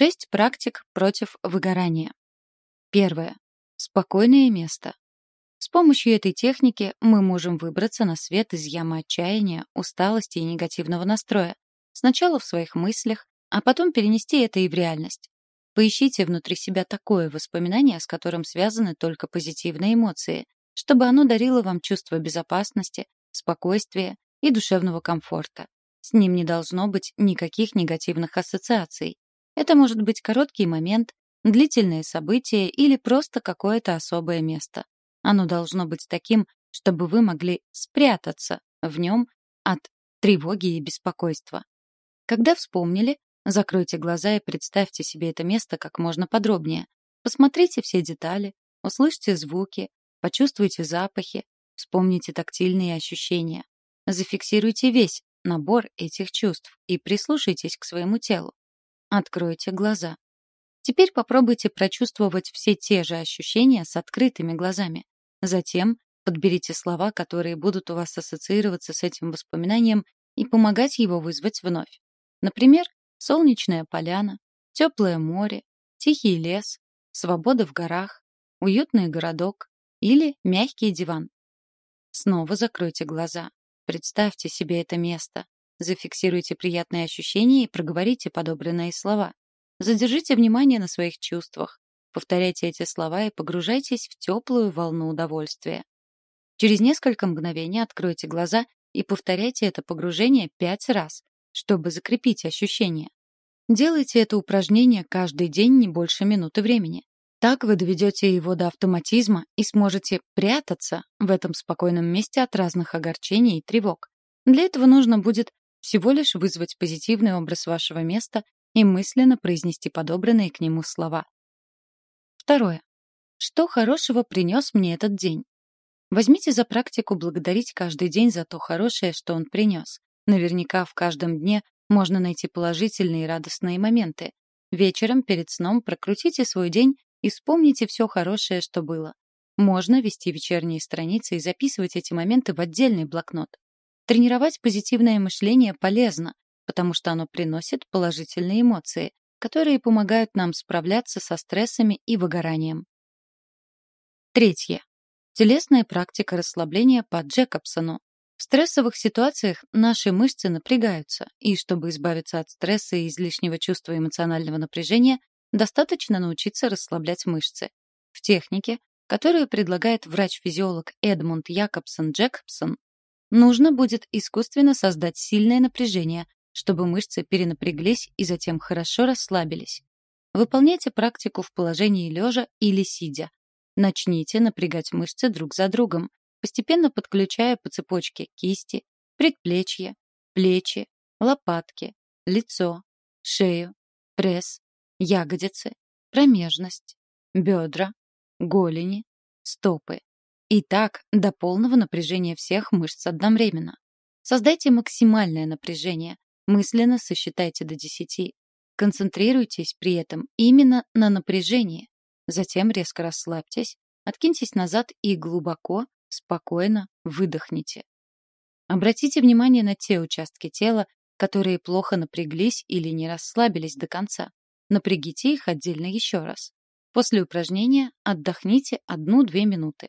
Шесть практик против выгорания. Первое. Спокойное место. С помощью этой техники мы можем выбраться на свет из ямы отчаяния, усталости и негативного настроя. Сначала в своих мыслях, а потом перенести это и в реальность. Поищите внутри себя такое воспоминание, с которым связаны только позитивные эмоции, чтобы оно дарило вам чувство безопасности, спокойствия и душевного комфорта. С ним не должно быть никаких негативных ассоциаций. Это может быть короткий момент, длительное событие или просто какое-то особое место. Оно должно быть таким, чтобы вы могли спрятаться в нем от тревоги и беспокойства. Когда вспомнили, закройте глаза и представьте себе это место как можно подробнее. Посмотрите все детали, услышьте звуки, почувствуйте запахи, вспомните тактильные ощущения. Зафиксируйте весь набор этих чувств и прислушайтесь к своему телу. Откройте глаза. Теперь попробуйте прочувствовать все те же ощущения с открытыми глазами. Затем подберите слова, которые будут у вас ассоциироваться с этим воспоминанием и помогать его вызвать вновь. Например, солнечная поляна, теплое море, тихий лес, свобода в горах, уютный городок или мягкий диван. Снова закройте глаза. Представьте себе это место. Зафиксируйте приятные ощущения и проговорите подобранные слова. Задержите внимание на своих чувствах. Повторяйте эти слова и погружайтесь в теплую волну удовольствия. Через несколько мгновений откройте глаза и повторяйте это погружение пять раз, чтобы закрепить ощущения. Делайте это упражнение каждый день не больше минуты времени. Так вы доведете его до автоматизма и сможете прятаться в этом спокойном месте от разных огорчений и тревог. Для этого нужно будет всего лишь вызвать позитивный образ вашего места и мысленно произнести подобранные к нему слова. Второе. Что хорошего принес мне этот день? Возьмите за практику благодарить каждый день за то хорошее, что он принес. Наверняка в каждом дне можно найти положительные и радостные моменты. Вечером перед сном прокрутите свой день и вспомните все хорошее, что было. Можно вести вечерние страницы и записывать эти моменты в отдельный блокнот. Тренировать позитивное мышление полезно, потому что оно приносит положительные эмоции, которые помогают нам справляться со стрессами и выгоранием. Третье. Телесная практика расслабления по Джекобсону. В стрессовых ситуациях наши мышцы напрягаются, и чтобы избавиться от стресса и излишнего чувства эмоционального напряжения, достаточно научиться расслаблять мышцы. В технике, которую предлагает врач-физиолог Эдмунд Якобсон Джекобсон, нужно будет искусственно создать сильное напряжение, чтобы мышцы перенапряглись и затем хорошо расслабились. Выполняйте практику в положении лежа или сидя. Начните напрягать мышцы друг за другом, постепенно подключая по цепочке кисти, предплечья, плечи, лопатки, лицо, шею, пресс, ягодицы, промежность, бедра, голени, стопы. И так до полного напряжения всех мышц одновременно. Создайте максимальное напряжение, Мысленно сосчитайте до 10. Концентрируйтесь при этом именно на напряжении. Затем резко расслабьтесь, откиньтесь назад и глубоко, спокойно выдохните. Обратите внимание на те участки тела, которые плохо напряглись или не расслабились до конца. Напрягите их отдельно еще раз. После упражнения отдохните 1-2 минуты.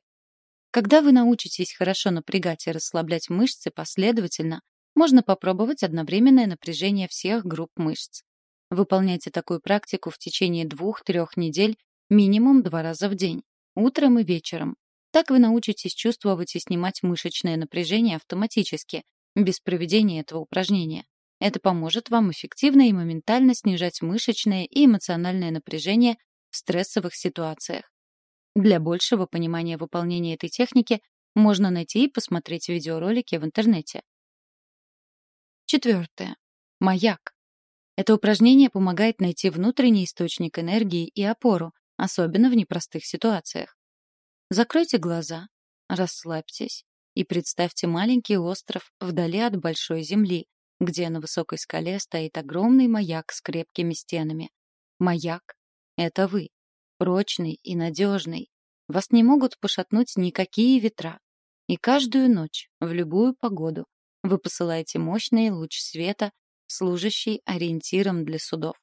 Когда вы научитесь хорошо напрягать и расслаблять мышцы последовательно, можно попробовать одновременное напряжение всех групп мышц. Выполняйте такую практику в течение двух-трех недель минимум два раза в день, утром и вечером. Так вы научитесь чувствовать и снимать мышечное напряжение автоматически, без проведения этого упражнения. Это поможет вам эффективно и моментально снижать мышечное и эмоциональное напряжение в стрессовых ситуациях. Для большего понимания выполнения этой техники можно найти и посмотреть видеоролики в интернете. Четвертое. Маяк. Это упражнение помогает найти внутренний источник энергии и опору, особенно в непростых ситуациях. Закройте глаза, расслабьтесь и представьте маленький остров вдали от большой земли, где на высокой скале стоит огромный маяк с крепкими стенами. Маяк — это вы, прочный и надежный. Вас не могут пошатнуть никакие ветра. И каждую ночь, в любую погоду, вы посылаете мощный луч света, служащий ориентиром для судов.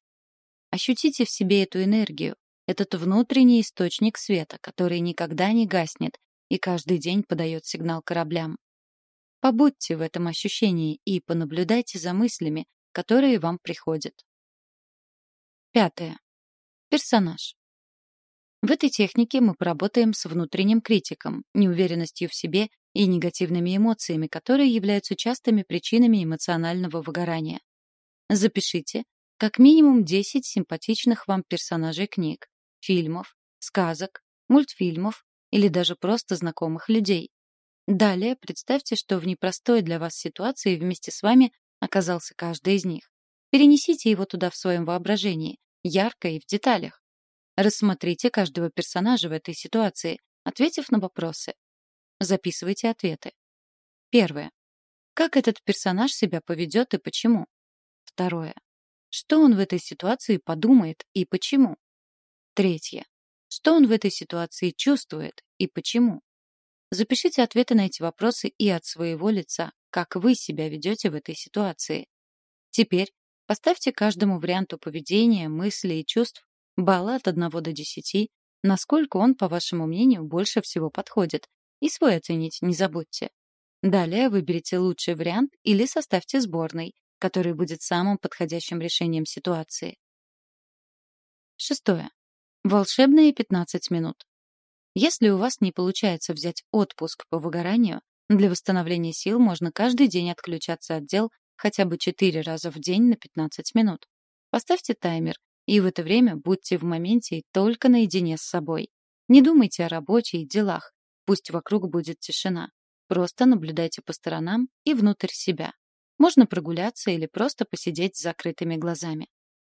Ощутите в себе эту энергию, этот внутренний источник света, который никогда не гаснет и каждый день подает сигнал кораблям. Побудьте в этом ощущении и понаблюдайте за мыслями, которые вам приходят. Пятое. Персонаж. В этой технике мы поработаем с внутренним критиком, неуверенностью в себе и негативными эмоциями, которые являются частыми причинами эмоционального выгорания. Запишите как минимум 10 симпатичных вам персонажей книг, фильмов, сказок, мультфильмов или даже просто знакомых людей. Далее представьте, что в непростой для вас ситуации вместе с вами оказался каждый из них. Перенесите его туда в своем воображении, ярко и в деталях. Рассмотрите каждого персонажа в этой ситуации, ответив на вопросы. Записывайте ответы. Первое. Как этот персонаж себя поведет и почему? Второе. Что он в этой ситуации подумает и почему? Третье. Что он в этой ситуации чувствует и почему? Запишите ответы на эти вопросы и от своего лица, как вы себя ведете в этой ситуации. Теперь поставьте каждому варианту поведения, мыслей и чувств баллы от 1 до 10, насколько он, по вашему мнению, больше всего подходит, и свой оценить не забудьте. Далее выберите лучший вариант или составьте сборный, который будет самым подходящим решением ситуации. Шестое. Волшебные 15 минут. Если у вас не получается взять отпуск по выгоранию, для восстановления сил можно каждый день отключаться от дел хотя бы 4 раза в день на 15 минут. Поставьте таймер, и в это время будьте в моменте только наедине с собой. Не думайте о работе и делах, пусть вокруг будет тишина. Просто наблюдайте по сторонам и внутрь себя. Можно прогуляться или просто посидеть с закрытыми глазами.